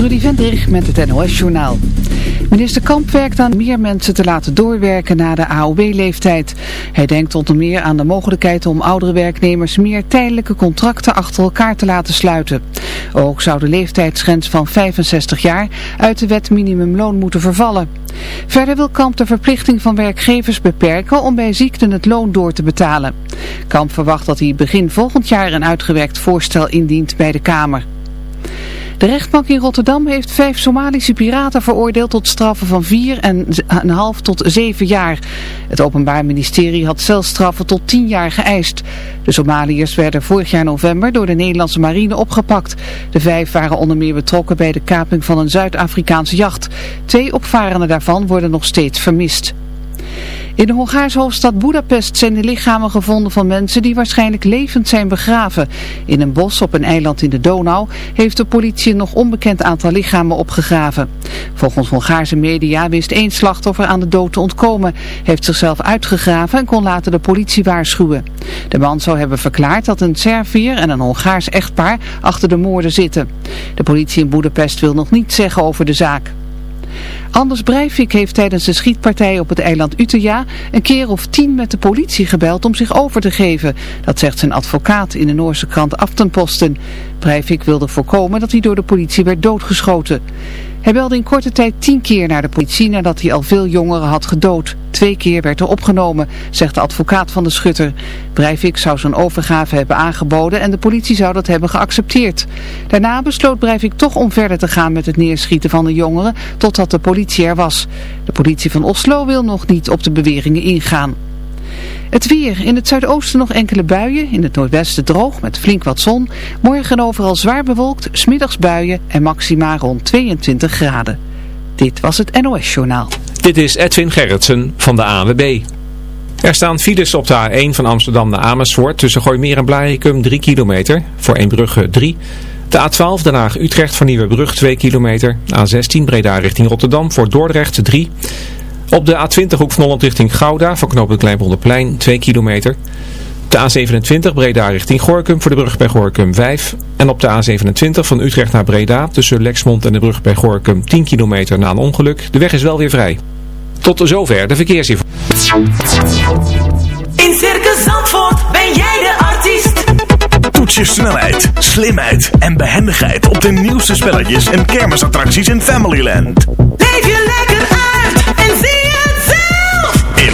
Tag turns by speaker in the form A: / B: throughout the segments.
A: Trudy Vendrich met het NOS-journaal. Minister Kamp werkt aan meer mensen te laten doorwerken na de AOW-leeftijd. Hij denkt onder meer aan de mogelijkheid om oudere werknemers meer tijdelijke contracten achter elkaar te laten sluiten. Ook zou de leeftijdsgrens van 65 jaar uit de wet minimumloon moeten vervallen. Verder wil Kamp de verplichting van werkgevers beperken om bij ziekten het loon door te betalen. Kamp verwacht dat hij begin volgend jaar een uitgewerkt voorstel indient bij de Kamer. De rechtbank in Rotterdam heeft vijf Somalische piraten veroordeeld tot straffen van vier en een half tot zeven jaar. Het Openbaar Ministerie had celstraffen tot tien jaar geëist. De Somaliërs werden vorig jaar november door de Nederlandse marine opgepakt. De vijf waren onder meer betrokken bij de kaping van een Zuid-Afrikaanse jacht. Twee opvarenden daarvan worden nog steeds vermist. In de Hongaarse hoofdstad Budapest zijn de lichamen gevonden van mensen die waarschijnlijk levend zijn begraven. In een bos op een eiland in de Donau heeft de politie een nog onbekend aantal lichamen opgegraven. Volgens Hongaarse media wist één slachtoffer aan de dood te ontkomen, heeft zichzelf uitgegraven en kon later de politie waarschuwen. De man zou hebben verklaard dat een Serviër en een Hongaars echtpaar achter de moorden zitten. De politie in Budapest wil nog niets zeggen over de zaak. Anders Breivik heeft tijdens de schietpartij op het eiland Utøya een keer of tien met de politie gebeld om zich over te geven. Dat zegt zijn advocaat in de Noorse krant Aftenposten. Breivik wilde voorkomen dat hij door de politie werd doodgeschoten. Hij belde in korte tijd tien keer naar de politie nadat hij al veel jongeren had gedood. Twee keer werd er opgenomen, zegt de advocaat van de schutter. Breivik zou zijn overgave hebben aangeboden en de politie zou dat hebben geaccepteerd. Daarna besloot Breivik toch om verder te gaan met het neerschieten van de jongeren totdat de politie er was. De politie van Oslo wil nog niet op de beweringen ingaan. Het weer. In het zuidoosten nog enkele buien. In het noordwesten droog met flink wat zon. Morgen overal zwaar bewolkt. Smiddags buien en maxima rond 22 graden. Dit was het NOS Journaal.
B: Dit is Edwin Gerritsen van de ANWB. Er staan files op de A1 van Amsterdam naar Amersfoort. Tussen Gooimeer en Blarikum 3 kilometer. Voor Eembrugge 3. De A12 Den Haag-Utrecht van Nieuwebrug 2 kilometer. A16 Breda richting Rotterdam voor Dordrecht 3. Op de A20 hoek van Holland richting Gouda voor knooppunt Kleinbronderplein 2 kilometer. De A27 Breda richting Gorkum voor de brug bij Gorkum 5. En op de A27 van Utrecht naar Breda tussen Lexmond en de brug bij Gorkum 10 kilometer na een ongeluk. De weg is wel weer vrij. Tot zover de verkeersinformatie.
C: In Circus Zandvoort ben jij de artiest.
D: Toets je snelheid, slimheid en behendigheid op de nieuwste spelletjes en kermisattracties in Familyland.
C: Leef je lekker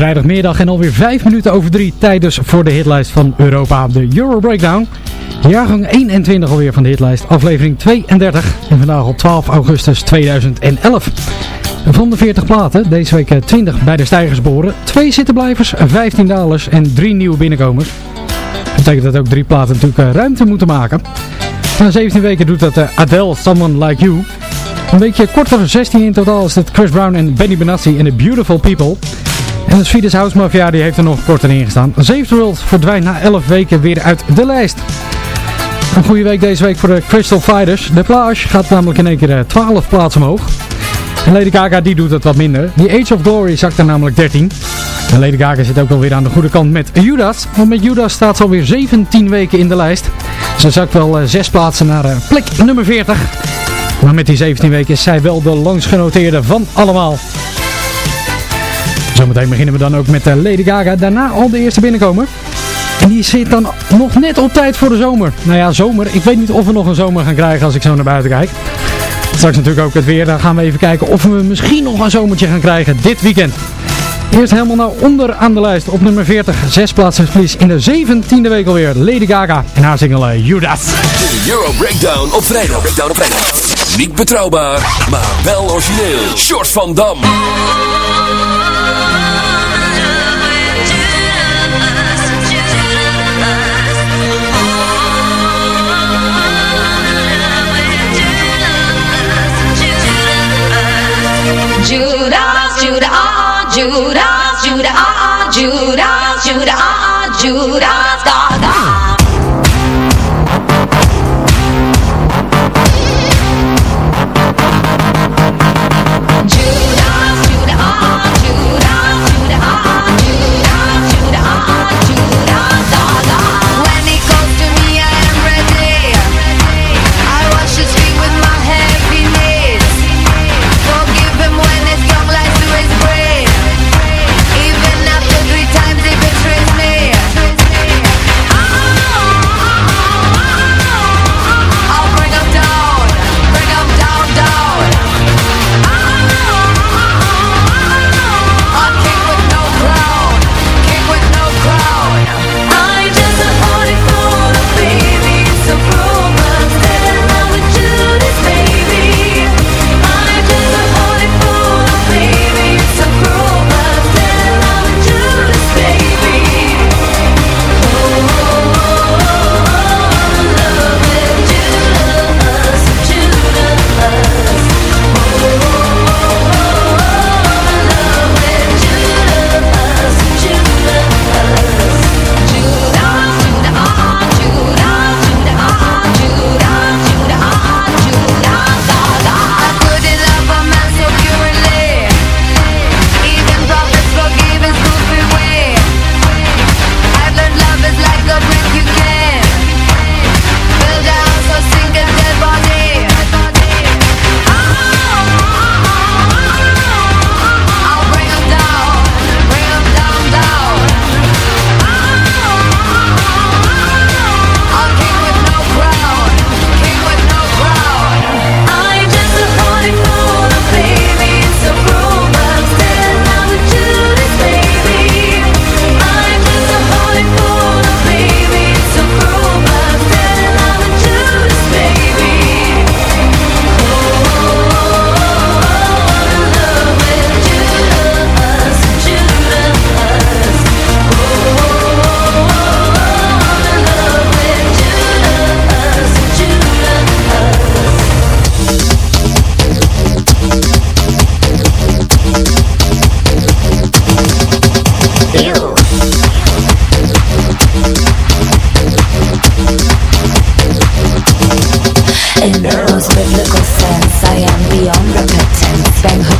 E: Vrijdagmiddag en alweer 5 minuten over 3 tijdens voor de hitlijst van Europa, de Euro Breakdown. Jaargang 21 alweer van de hitlijst, aflevering 32 en vandaag op 12 augustus 2011. Van de 40 platen, deze week 20 bij de stijgers boren, 2 zittenblijvers, 15 dalers en 3 nieuwe binnenkomers. Dat betekent dat ook drie platen natuurlijk eh, ruimte moeten maken. Na 17 weken doet dat eh, Adele Someone Like You. Een beetje korter, 16 in totaal is het Chris Brown en Benny Benassi in The Beautiful People. En de Swedish House Mafia die heeft er nog korter in gestaan. Save World verdwijnt na 11 weken weer uit de lijst. Een goede week deze week voor de Crystal Fighters. De plage gaat namelijk in één keer 12 eh, plaatsen omhoog. En Lady Gaga die doet het wat minder. Die Age of Glory zakt er namelijk 13. En Lady Gaga zit ook alweer aan de goede kant met Judas. Want met Judas staat ze alweer 17 weken in de lijst. Ze zakt wel 6 eh, plaatsen naar eh, plek nummer 40. Maar met die 17 weken is zij wel de langst genoteerde van allemaal. Zometeen beginnen we dan ook met Lady Gaga. Daarna al de eerste binnenkomen. En die zit dan nog net op tijd voor de zomer. Nou ja, zomer. Ik weet niet of we nog een zomer gaan krijgen als ik zo naar buiten kijk. Straks natuurlijk ook het weer. Dan gaan we even kijken of we misschien nog een zomertje gaan krijgen dit weekend. Eerst helemaal naar onder aan de lijst. Op nummer 40. Zes plaatsen verlies in de 17e week alweer. Lady Gaga en haar single Judas.
F: De Euro Breakdown op vrijdag. Breakdown op vrijdag. Niet betrouwbaar, maar wel origineel. Short van Dam.
G: Judas, Judas, Judas, Judas, Judas, Gaga.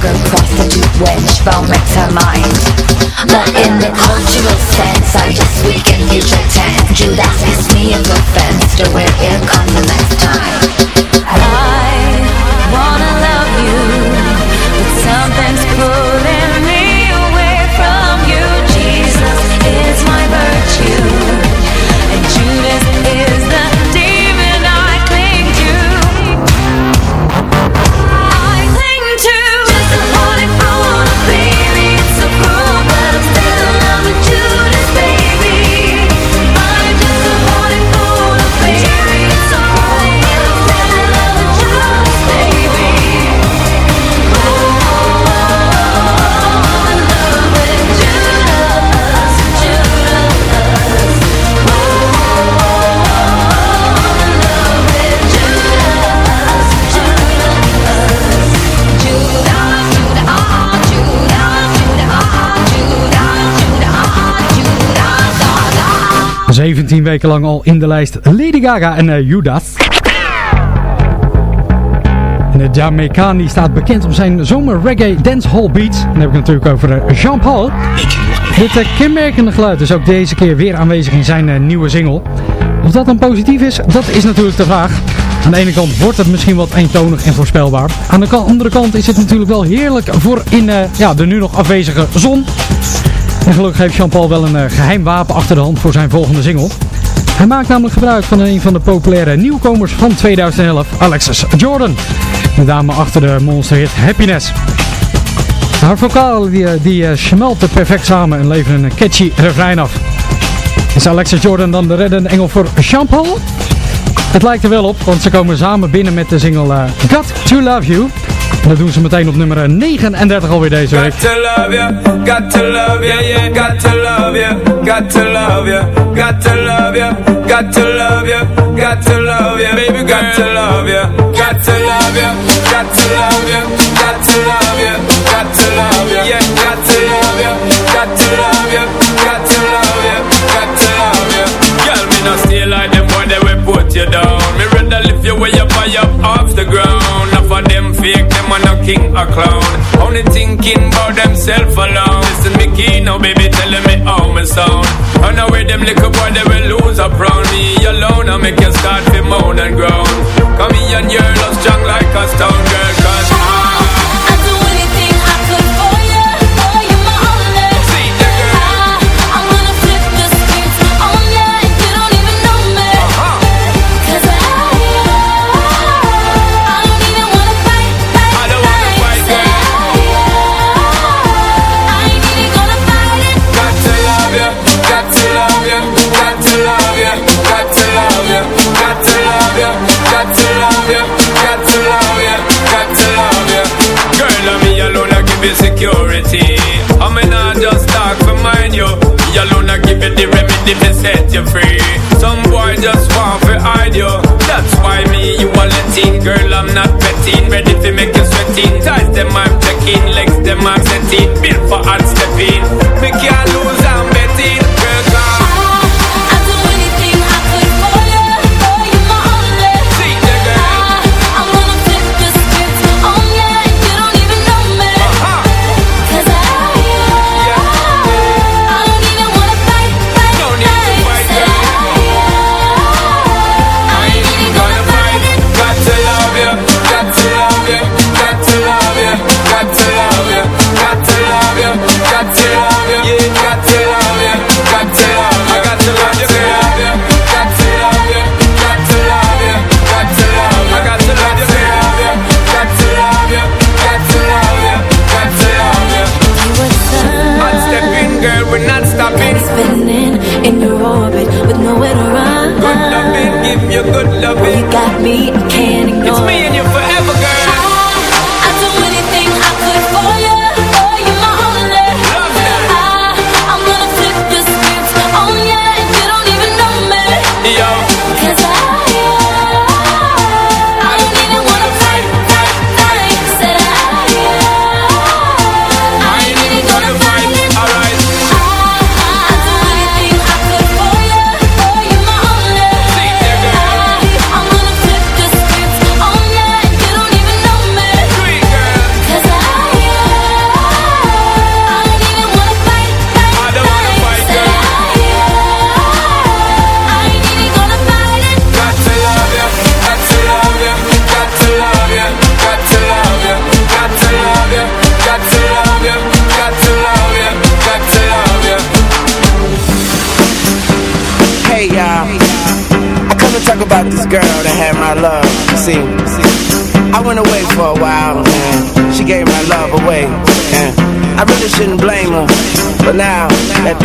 H: Sugar prostitute wench, vomit her mind. But in the cultural sense.
E: 17 weken lang al in de lijst Lady Gaga en uh, Judas. En de Jamaican die staat bekend om zijn zomer reggae dancehall beats. En dan heb ik natuurlijk over uh, Jean-Paul. Dit kenmerkende geluid is ook deze keer weer aanwezig in zijn nieuwe single. Of dat dan positief is, dat is natuurlijk de vraag. Aan de ene kant wordt het misschien wat eentonig en voorspelbaar. Aan de andere kant is het natuurlijk wel heerlijk voor in ja, de nu nog afwezige zon. En gelukkig heeft Jean-Paul wel een uh, geheim wapen achter de hand voor zijn volgende single. Hij maakt namelijk gebruik van een van de populaire nieuwkomers van 2011, Alexis Jordan. De dame achter de monsterhit Happiness. Haar vocalen die, die uh, smelten perfect samen en leveren een catchy refrein af. Is Alexis Jordan dan de reddende engel voor Jean-Paul? Het lijkt er wel op, want ze komen samen binnen met de single Got To Love You. En dat doen ze meteen op nummer 39 alweer deze week.
I: Got to love you, got to love you, yeah, got to love you, got to love you, got to love you, got to love you, got to love you, baby, got to love you, got to love you, got to love you, got to love you, king or clown. Only thinking about themself alone. Listen me key now, baby, telling me how me sound. I know where them little boy they will lose up round me alone. I make you start to moan and groan. Come here and you're love strong like a stone girl, the remedy to set you free. Some boy just want to hide you. That's why me, you are letting. Girl, I'm not betting. Ready to make you sweating. Ties them, I'm checking. Legs them, I'm setting. Built for hard stepping. Me can't lose,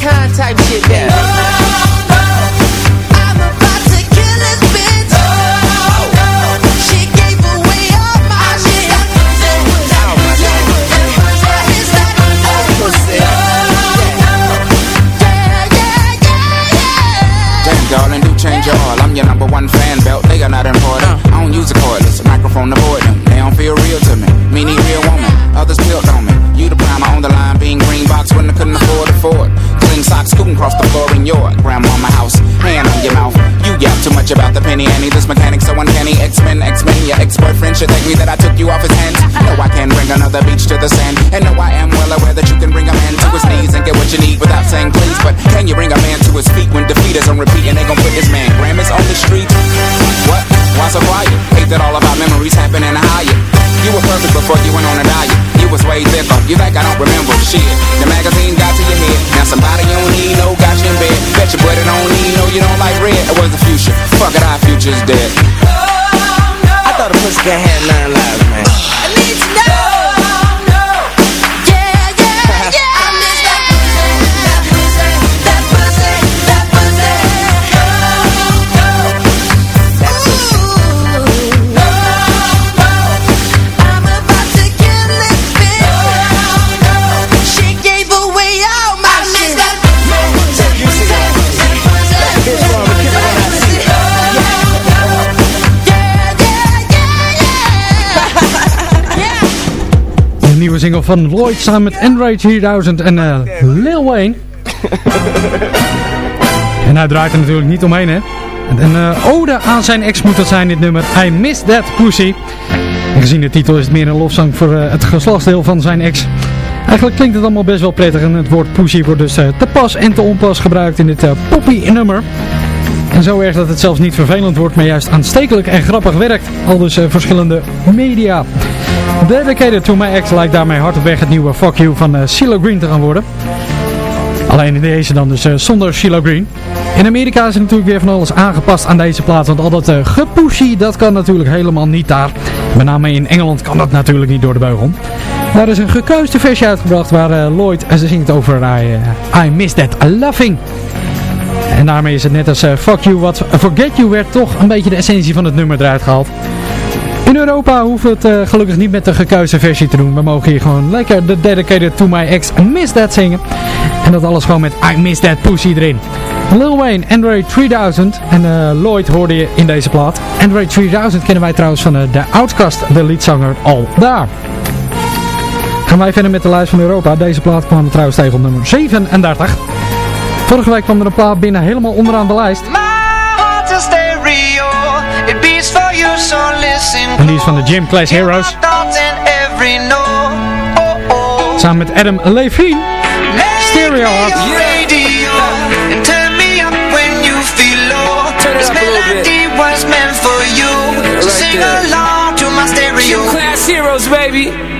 J: Kind type shit, baby. Future's dead.
K: Oh, I thought a pussycat had nine lives,
E: single van Lloyd samen met Andre 3000 en eh, Lil Wayne. en hij draait er natuurlijk niet omheen, hè. Een eh, ode aan zijn ex moet dat zijn, dit nummer. I Miss That Pussy. En gezien de titel is het meer een lofzang voor eh, het geslachtsdeel van zijn ex. Eigenlijk klinkt het allemaal best wel prettig en het woord pussy wordt dus te pas en te onpas gebruikt in dit poppy nummer. En zo erg dat het zelfs niet vervelend wordt, maar juist aanstekelijk en grappig werkt. Al dus verschillende media. Dedicated to my ex lijkt daarmee hard op weg het nieuwe Fuck You van uh, CeeLo Green te gaan worden. Alleen in deze dan dus eh, zonder CeeLo Green. In Amerika is er natuurlijk weer van alles aangepast aan deze plaats. Want al dat uh, dat kan natuurlijk helemaal niet daar. Met name in Engeland kan dat natuurlijk niet door de beugel. Daar is een gekeuste versje uitgebracht waar Lloyd en ze zingt over I, I Miss That Loving. En daarmee is het net als Fuck You wat Forget You werd toch een beetje de essentie van het nummer eruit gehaald. In Europa hoeven we het eh, gelukkig niet met de gekuiste versie te doen. We mogen hier gewoon lekker de Dedicated to My Ex Miss That zingen. En dat alles gewoon met I Miss That Pussy erin. Lil Wayne, Android 3000 en eh, Lloyd hoorde je in deze plaat. Android 3000 kennen wij trouwens van de Outcast, de liedzanger, al daar. Gaan wij verder met de lijst van Europa. Deze plaat kwam trouwens tegen op nummer 37. Vorige week kwam er een plaat binnen helemaal onderaan de lijst.
L: heart's
E: En die is van de Gym Class Heroes.
L: Oh, oh.
E: Samen met Adam Levine. Stereo Heart.
L: Was meant for you. so sing along to my stereo.
M: Class heroes, baby.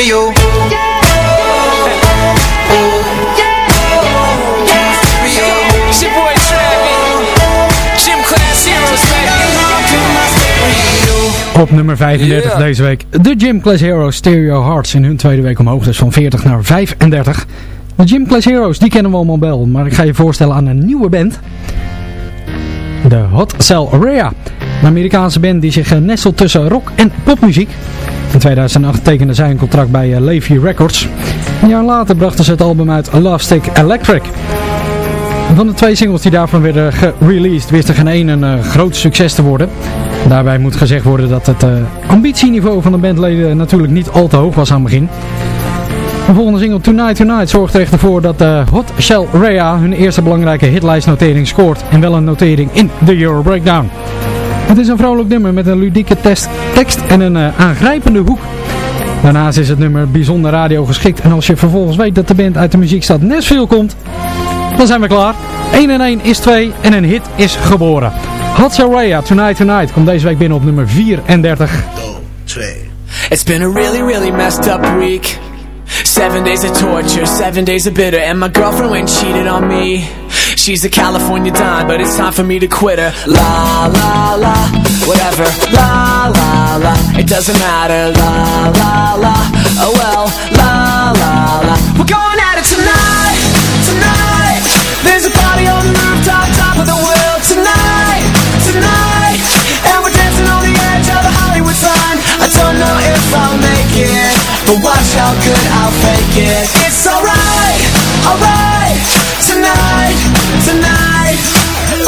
M: Baby.
E: Op nummer 35
M: Yeah.
E: deze week. De Gym Class Heroes Stereo Hearts in hun tweede week omhoog. Dus van 40 naar 35. De Gym Class Heroes, die kennen we allemaal wel. Maar ik ga je voorstellen aan een nieuwe band. De Hot Cell Area. Een Amerikaanse band die zich eh, nestelt tussen rock en popmuziek. In 2008 tekende zij een contract bij eh, Levy Records. Een jaar later brachten ze het album uit Love Stick Electric. Van de twee singles die daarvan werden gereleased wist er geen één een eh, groot succes te worden. Daarbij moet gezegd worden dat het eh, ambitieniveau van de bandleden natuurlijk niet al te hoog was aan het begin. De volgende single Tonight Tonight zorgt er echt voor dat Hot Shell Rea hun eerste belangrijke hitlijstnotering scoort. En wel een notering in de Euro Breakdown. Het is een vrolijk nummer met een ludieke test, tekst en een eh, aangrijpende hoek. Daarnaast is het nummer bijzonder radio geschikt. En als je vervolgens weet dat de band uit de muziekstad Nashville komt, dan zijn we klaar. 1 en 1 is 2 en een hit is geboren. Rea, Tonight Tonight, komt deze week binnen op nummer 34.
N: It's been a really, really messed up week. Seven days of torture, seven days of bitter, and my girlfriend went cheated on me. She's a California dime, but it's time for me to quit her. La la la, whatever. La la la, it doesn't matter. La la la, oh well. La la la, we're going at it tonight, tonight. There's a party on the rooftop, top of the world tonight, tonight. And we're dancing on the edge of the Hollywood sign. I don't know if I'll make it, but watch how good I'll fake it. It's alright, alright.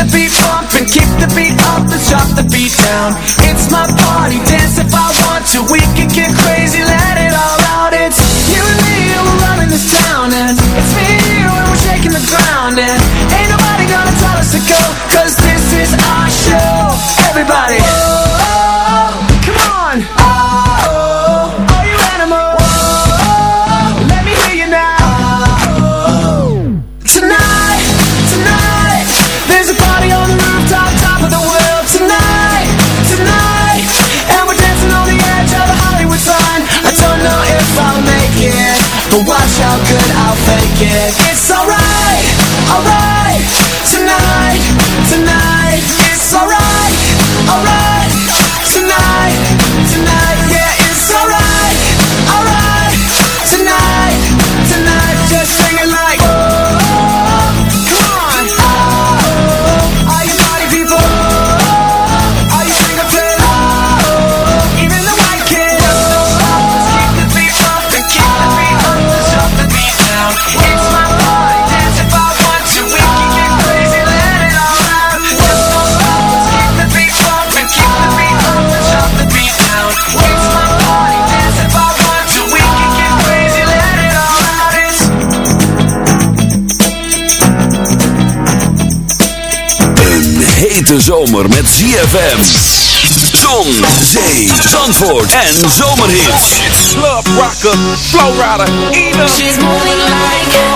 N: The beat pumping. Keep the beat up. Let's drop the beat down. It's my party. Dance if I want to. We can get crazy. Let it all out. It's you and me. and We're running this town. And it's me and you. And we're shaking the ground. And ain't nobody gonna tell us to go.
O: Zomer met ZFM. Zon, zee, zandvoort en zomerhits.
P: Club rocker, flow rider.
F: She's moving like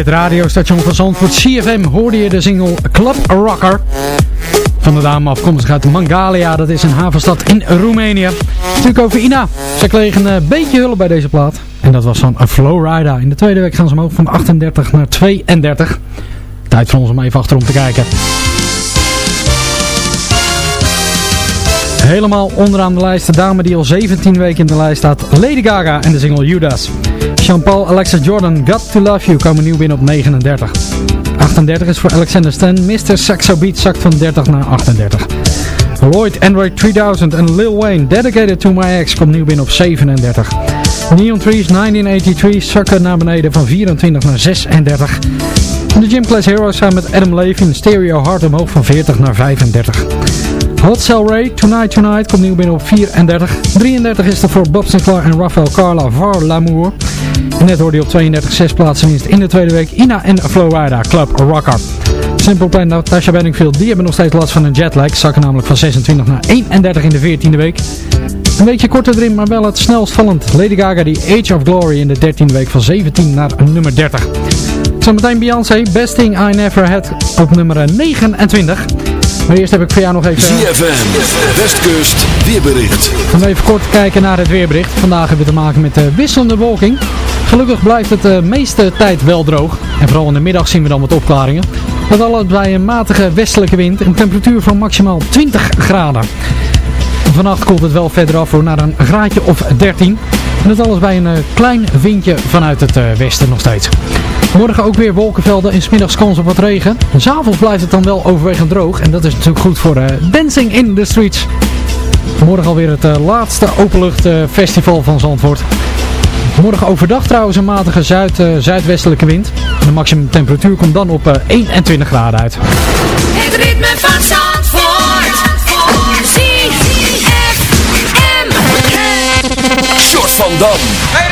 E: het radiostation van Zandvoort CFM hoorde je de single Club Rocker. Van de dame afkomstig uit Mangalia, dat is een havenstad in Roemenië. Natuurlijk over Ina. Ze kreeg een eh, beetje hulp bij deze plaat. En dat was van Flowrider. In de tweede week gaan ze omhoog van 38 naar 32. Tijd voor ons om even achterom te kijken. Helemaal onderaan de lijst de dame die al 17 weken in de lijst staat. Lady Gaga en de single Judas. Jean-Paul Alexa Jordan, Got To Love You komen nieuw binnen op 39. 38 is voor Alexander Stan. Mr. Saxo Beat zakt van 30 naar 38. Lloyd Android 3000 en Lil Wayne, Dedicated to My Ex, komt nieuw binnen op 37. Neon Trees 1983 zakken naar beneden van 24 naar 36. En de Gym Class Heroes zijn met Adam Levine Stereo Hard omhoog van 40 naar 35. Hot Cell Ray, Tonight Tonight, komt nieuw binnen op 34. 33 is er voor Bob Sinclair en Rafael Carla, Var L'amour. En net hoorde je op 32 zes plaatsen winst in de tweede week. Ina en Flowrider, Club Rocker. Simple Plan, Natasha Bedingfield, die hebben nog steeds last van een jetlag. Zakken namelijk van 26 naar 31 in de 14e week. Een beetje korter erin, maar wel het snelst vallend. Lady Gaga, die Age of Glory in de 13e week van 17 naar nummer 30. Zometeen Beyoncé, Best Thing I Never Had op nummer 29. Maar eerst heb ik voor jou nog even...
O: Eh, ZFM, Westkust, weerbericht.
E: Gaan we even kort kijken naar het weerbericht. Vandaag hebben we te maken met eh, wisselende wolking. Gelukkig blijft het de meeste tijd wel droog. En vooral in de middag zien we dan wat opklaringen. Met alles bij een matige westelijke wind. Een temperatuur van maximaal 20 graden. Vannacht komt het wel verder af voor naar een graadje of 13. En dat alles bij een klein windje vanuit het westen nog steeds. Morgen ook weer wolkenvelden en smiddags kans op wat regen. S'avonds blijft het dan wel overwegend droog. En dat is natuurlijk goed voor eh, Dancing in the Streets. Morgen alweer het uh, laatste openluchtfestival eh, van Zandvoort. Morgen overdag trouwens een matige zuid, zuidwestelijke wind. De maximum temperatuur komt dan op 21 graden uit.
C: Het ritme van Zandvoort. Voor
F: Short van Dam.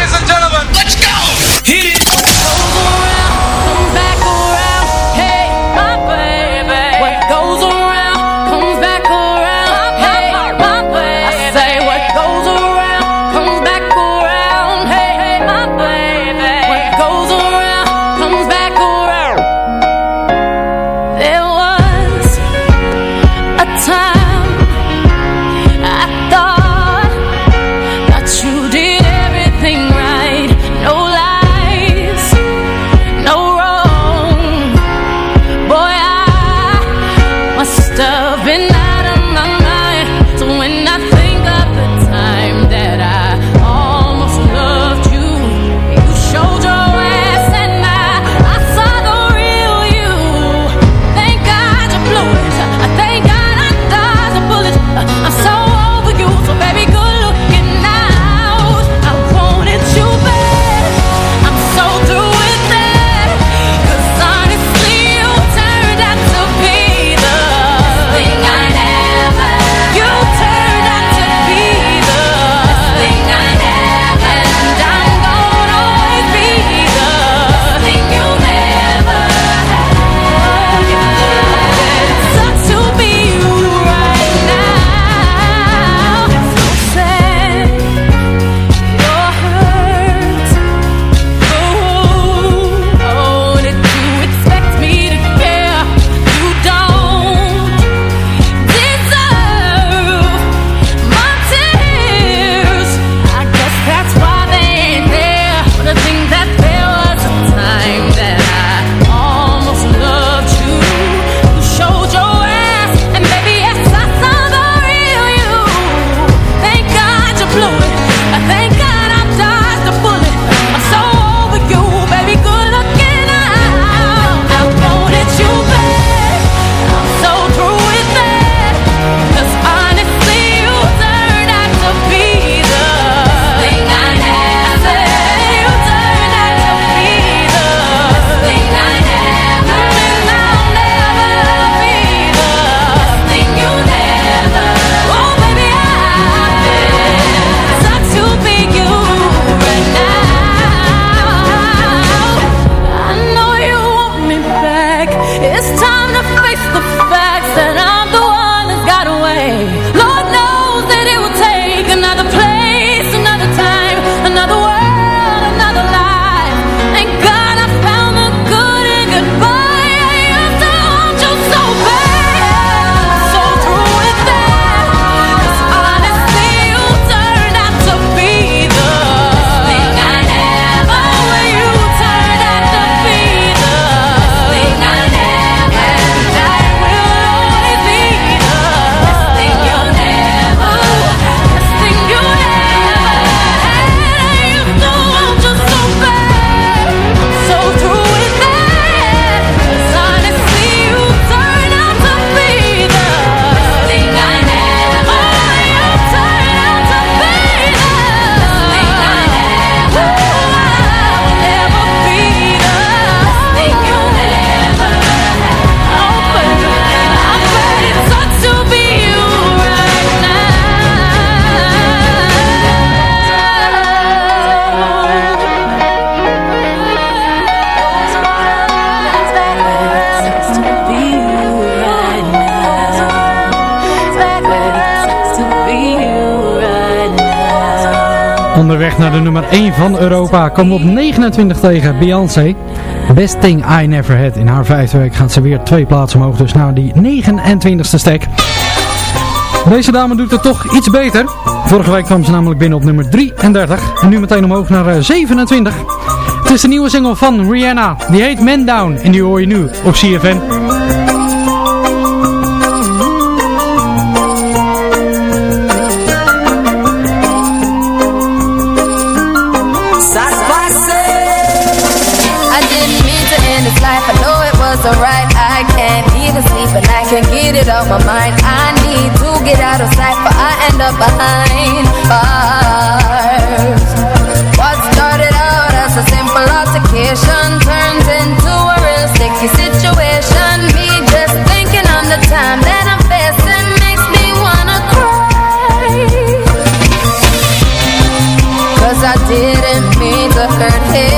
E: van Europa komt op 29 tegen Beyoncé. Best Thing I Never Had. In haar vijfde week gaat ze weer twee plaatsen omhoog, dus naar die 29ste stack. Deze dame doet het toch iets beter. Vorige week kwam ze namelijk binnen op nummer 33 en nu meteen omhoog naar eh, 27. Het is de nieuwe single van Rihanna. Die heet Man Down en die hoor je nu op CFN.
C: It out my mind. I need to get out of sight, but I end up behind bars. What started out as a simple altercation turns into a real sticky situation. Me just thinking on the time that I'm facing makes me wanna cry. Cause I didn't mean to hurt him.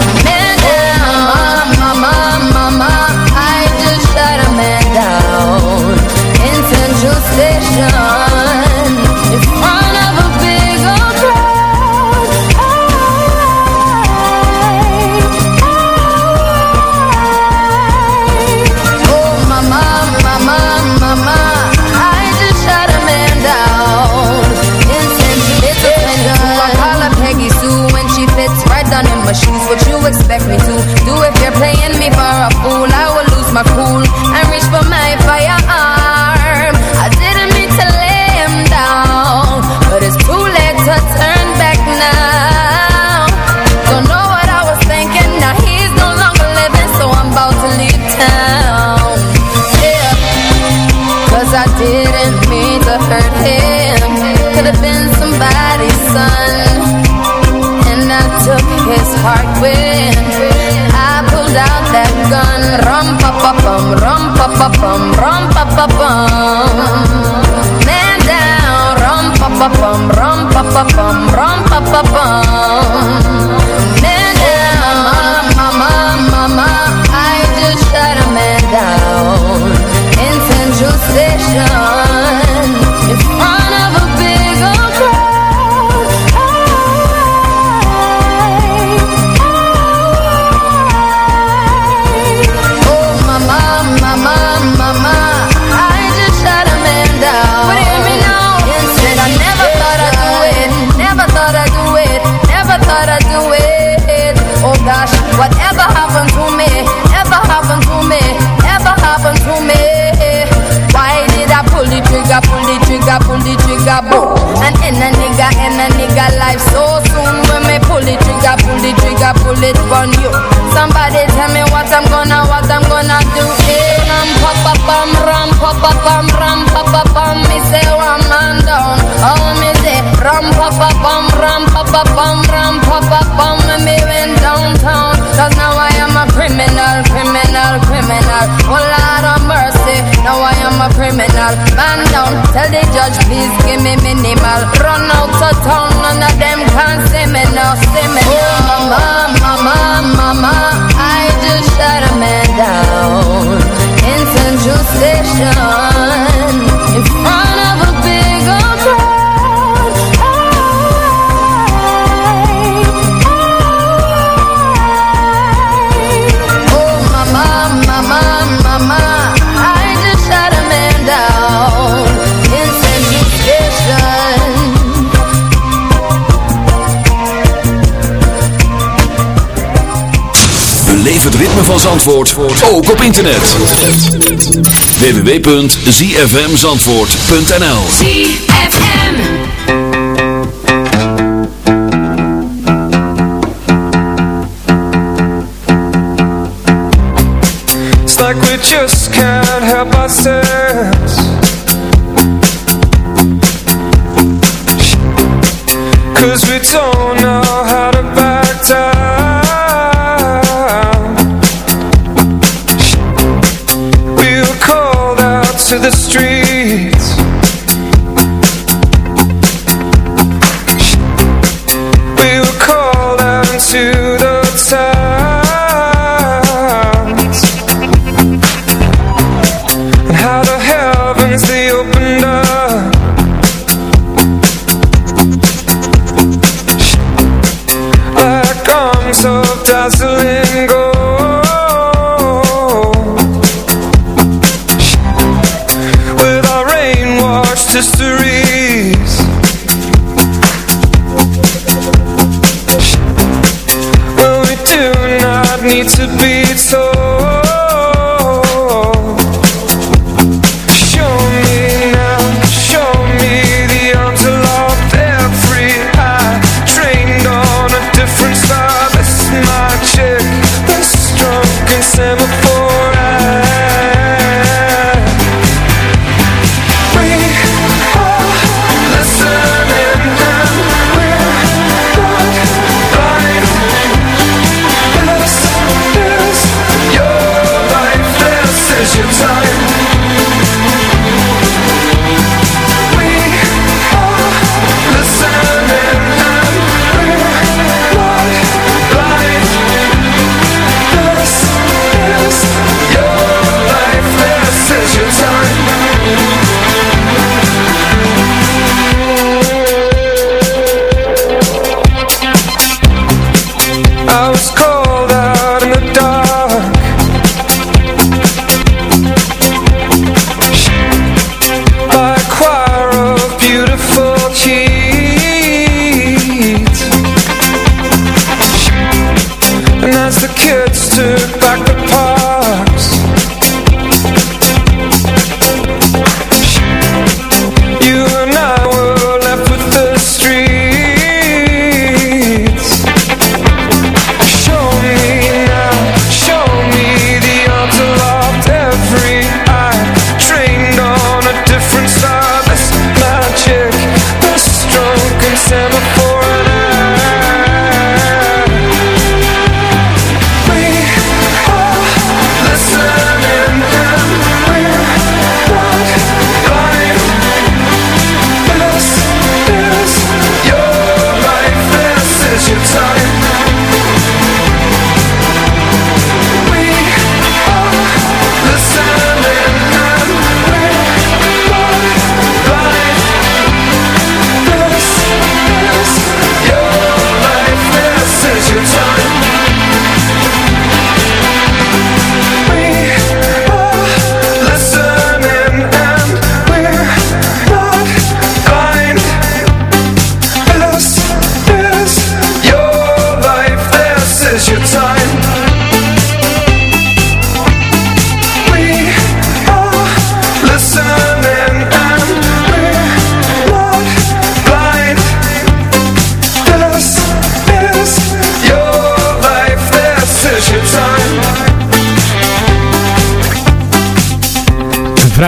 C: Expect me to do if you're playing me for a fool? I will lose my cool and reach for my firearm. I didn't mean to lay him down, but it's too late to turn back now. Don't know what I was thinking. Now he's no longer living, so I'm about to leave town. Yeah, cause I didn't mean to hurt him. Could have been somebody's son. Took his heart when I pulled out that gun. Rum pa pa bum, rum pa pa bum, rum pa pa bum. Man down, rum pa pa bum, rum pa pa bum, rum pa pa bum. Man down, mama, mama, I just shut a man down in Central Station trigger, pull the trigger, boom? And a nigga, a nigga life so soon. When me pull the trigger, pull the trigger, pull it on you. Somebody tell me what I'm gonna, what I'm gonna do. Hey, ram pa pa bum, ram pa pa bum, ram pa pa bum. Me say one man down. Oh me say ram pa pa bum, ram pa pa bum, ram pa pa bum. And me went downtown. Cause now I am a criminal, criminal, criminal. Criminal. Man down, tell the judge please give me minimal. Run out of town, none of them can see me now, see me now. Oh mama, mama, mama, I just shut a man down in Central Station
F: ritme van Zandvoort, ook op internet. www.zfmzandvoort.nl
C: ZFM.
I: It's like we just can't help ourselves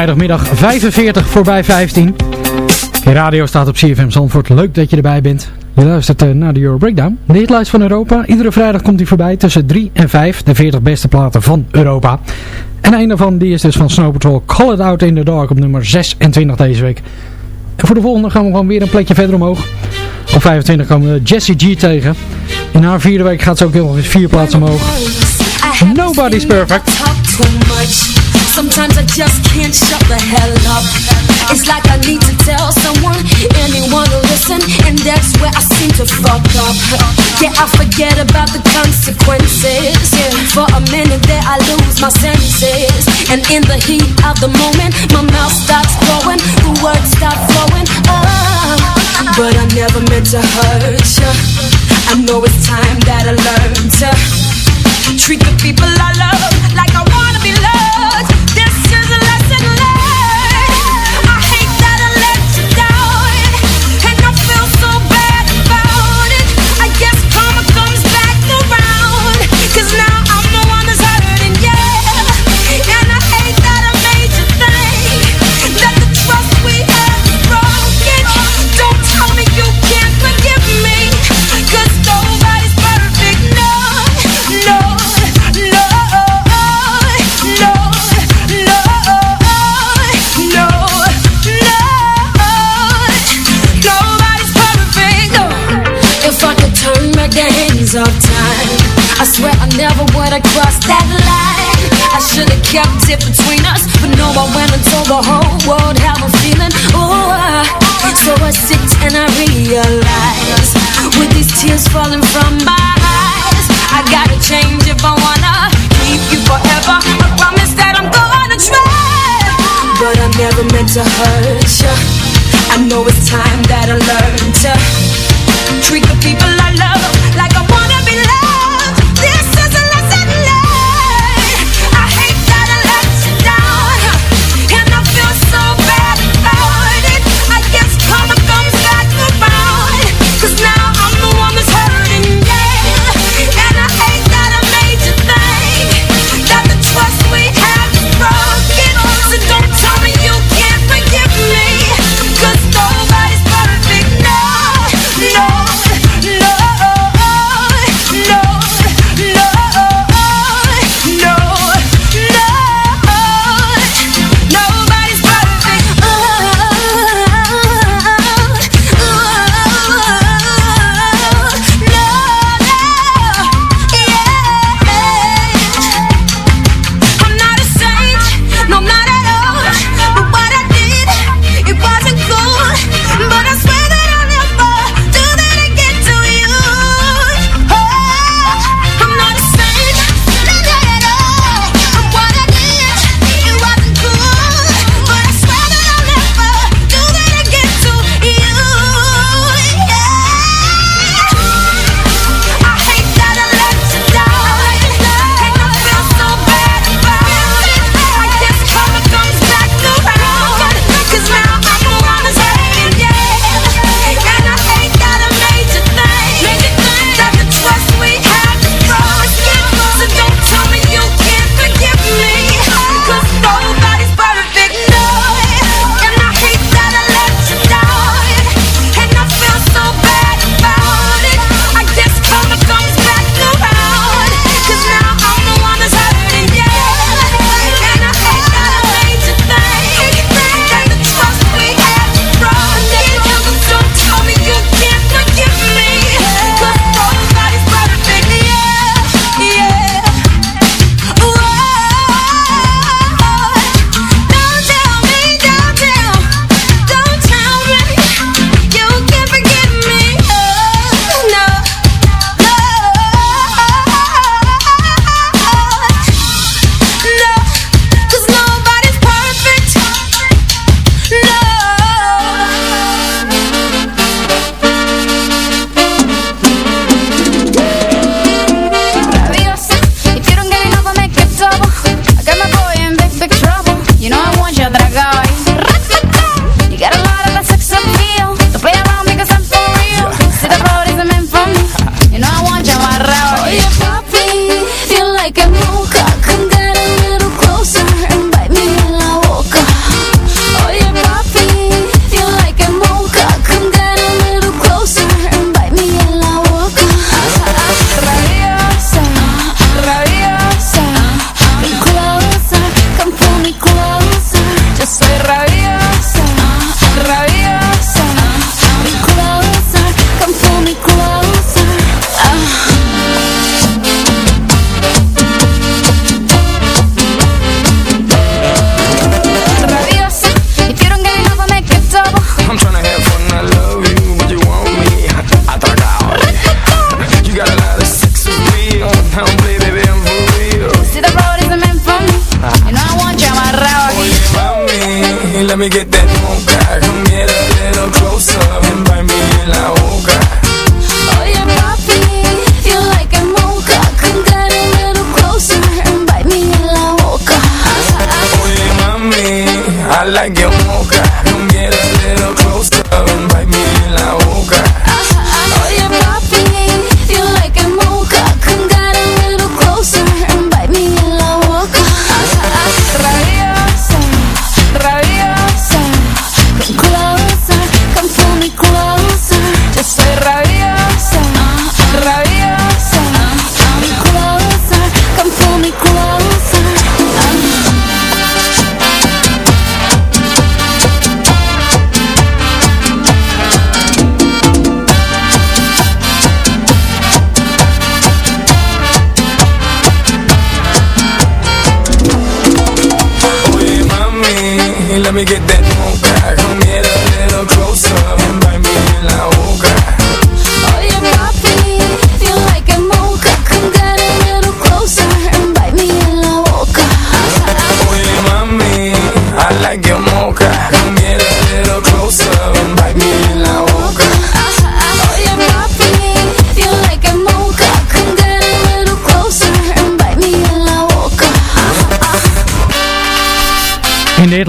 E: Vrijdagmiddag 45 voorbij 15. Je radio staat op CFM Zandvoort. Leuk dat je erbij bent. Je luistert eh, naar de Euro Breakdown. De hitlijst van Europa. Iedere vrijdag komt hij voorbij tussen 3 en 5. De 40 beste platen van Europa. En een daarvan die is dus van Snow Patrol. Call It Out in the Dark op nummer 26 deze week. En voor de volgende gaan we gewoon weer een plekje verder omhoog. Op 25 komen we Jessie G tegen. In haar vierde week gaat ze ook eens vier plaatsen omhoog. Nobody's perfect.
F: Sometimes I just can't shut the hell up. It's like I need to tell someone, anyone to listen, and that's where I seem to fuck up. Yeah, I forget about the consequences. For a minute there, I lose my senses, and in the heat of the moment, my mouth starts flowing, the words start flowing. Oh, but I never meant to hurt you. I know it's time that I learn to. Treat the people I love like I wanna be loved.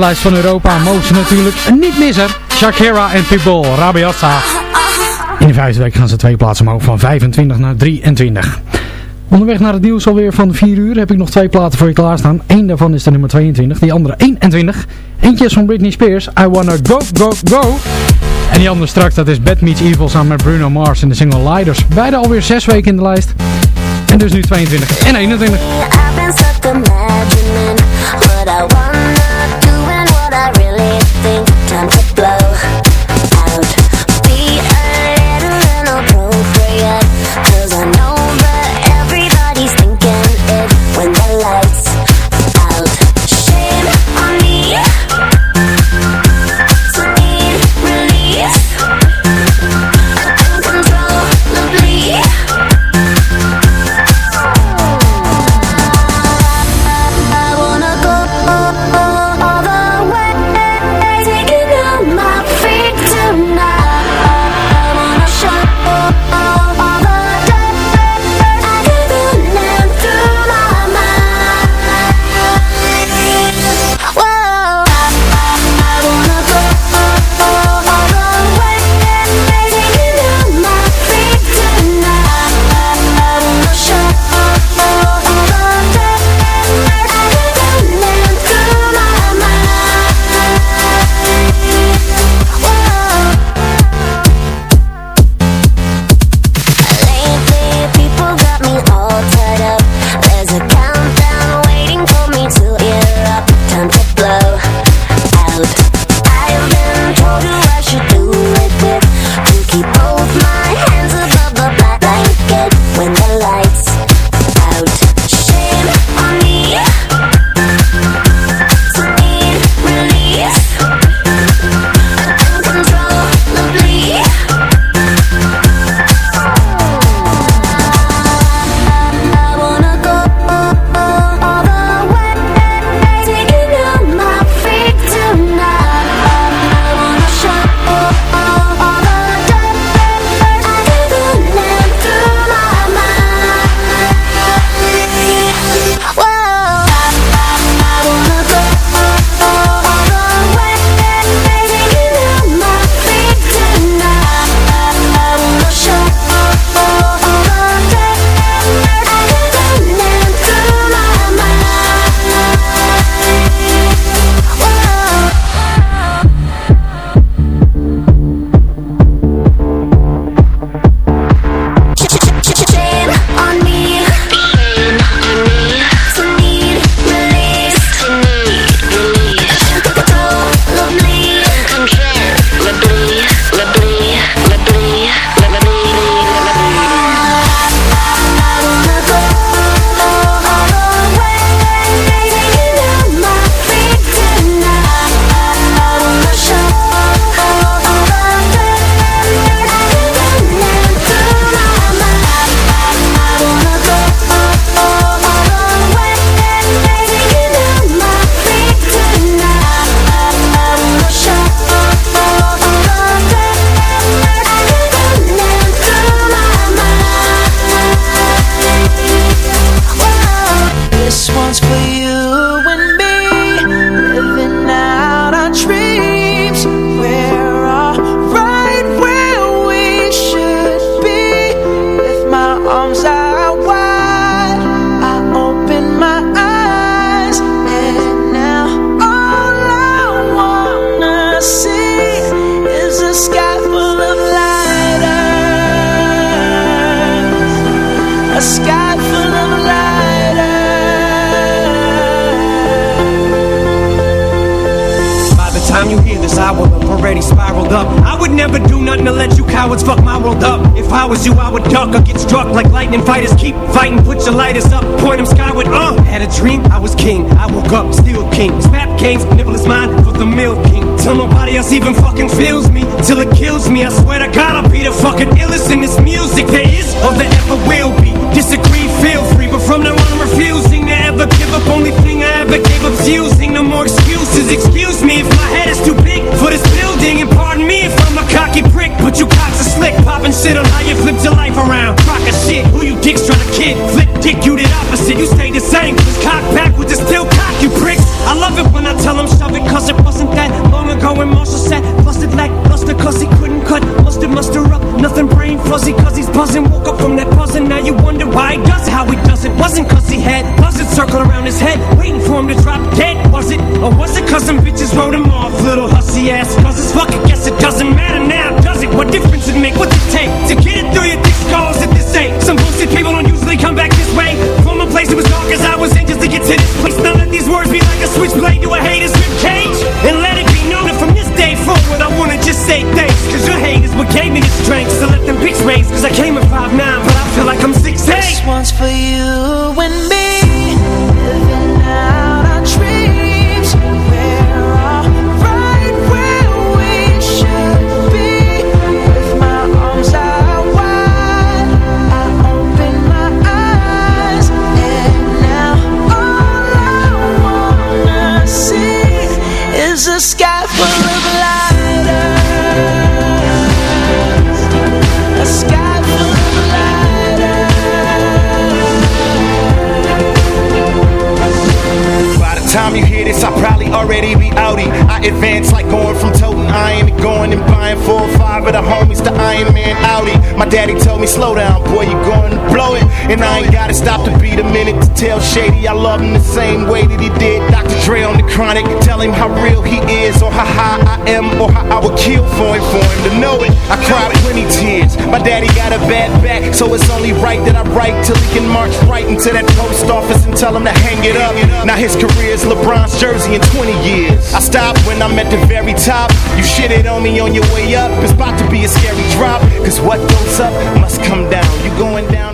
E: Hitlijst van Europa mogen ze natuurlijk niet missen. Shakira en Pitbull, Rabiazza. In de vijfde week gaan ze twee plaatsen omhoog van 25 naar 23. Onderweg naar het nieuws alweer van 4 uur heb ik nog twee platen voor je klaarstaan. Eén daarvan is de nummer 22, die andere 21. Eentje is van Britney Spears, I Wanna Go Go Go. En die andere straks, dat is Bad Meets Evil samen met Bruno Mars in de single Liders. Beide alweer 6 weken in de lijst. En dus nu 22 en 21.
Q: Even fucking feels me, till it kills me. I swear Wasn't cause he had buzzards circle around his head, waiting for him to drop dead. Was it? Or was it cause some bitches wrote him off, little hussy ass? Cause it's fuck, I guess it doesn't matter now, does it? What difference it make? What's it take to get it through your thick skulls at this ain't? Some bullshit people don't usually come back this way. From a place that was dark as I was in just to get to this place. Now let these words be like a switchblade to a hater's rib cage. And let it be known that from this day forward, I wanna just say thanks. Cause your hate is what gave me the strength. So let them pics raise. Cause I came
R: slow down, boy, you going to blow. And I ain't gotta stop to beat a minute to tell Shady I love him the same way that he did Dr. Dre on the chronic. Tell him how real he is, or how high I am, or how I would kill for him, for him to know it. I cried plenty tears. My daddy got a bad back, so it's only right that I write till he can march right into that post office and tell him to hang it up. Now his career is LeBron's jersey in 20 years. I stopped when I'm at the very top. You shitted on me on your way up. It's about to be a scary drop. Cause what goes up must come down. You going down.